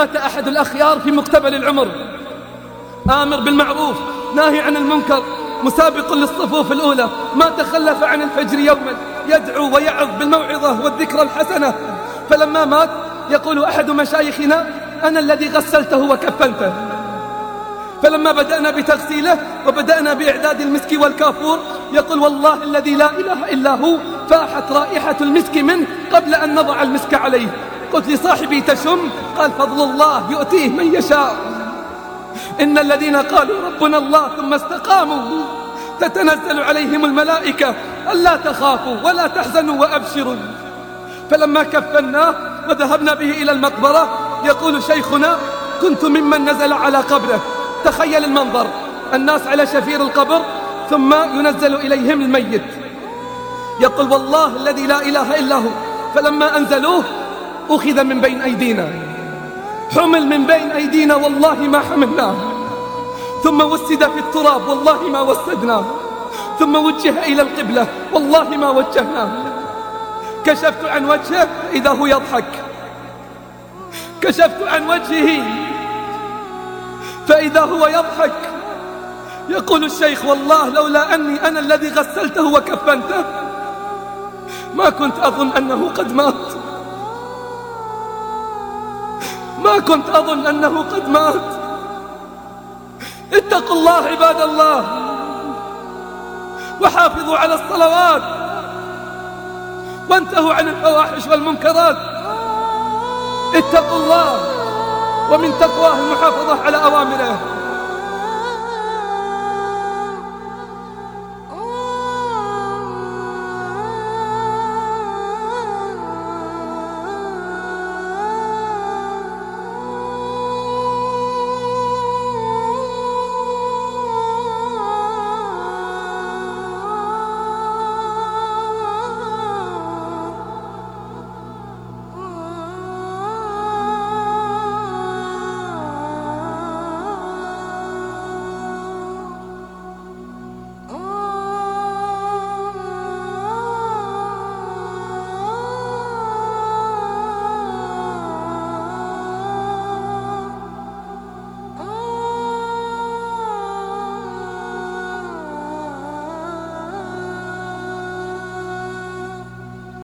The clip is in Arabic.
مات أحد الأخيار في مقتبل العمر. آمر بالمعروف ناهي عن المنكر مسابق للصفوف الأولى. ما تخلف عن الفجر يوما يدعو ويعظ بالموعظة والذكرى الحسنة. فلما مات يقول أحد مشايخنا أنا الذي غسلته وكفنته. فلما بدأنا بتغسيله وبدأنا بإعداد المسك والكافور يقول والله الذي لا إله إلا هو فاحت رائحة المسك منه قبل أن نضع المسك عليه. قلت لصاحبي تشم؟ قال فضل الله يؤتيه من يشاء. إن الذين قالوا ربنا الله ثم استقاموا تتنزل عليهم الملائكة ألا تخافوا ولا تحزنوا وأبشروا. فلما كفناه وذهبنا به إلى المقبرة يقول شيخنا كنت ممن نزل على قبره. تخيل المنظر الناس على شفير القبر ثم ينزل إليهم الميت. يقول والله الذي لا إله إلا هو. فلما أنزلوه أخذ من بين أيدينا. حمل من بين أيدينا والله ما حملناه ثم وسد في التراب والله ما وسدناه ثم وجه إلى القبلة والله ما وجهناه كشفت عن وجهه إذا هو يضحك. كشفت عن وجهه فإذا هو يضحك. يقول الشيخ والله لولا أني أنا الذي غسلته وكفنته ما كنت أظن أنه قد مات. ما كنت أظن أنه قد مات. اتقوا الله عباد الله. وحافظوا على الصلوات. وانتهوا عن الفواحش والمنكرات. اتقوا الله. ومن تقواه المحافظة على أوامره.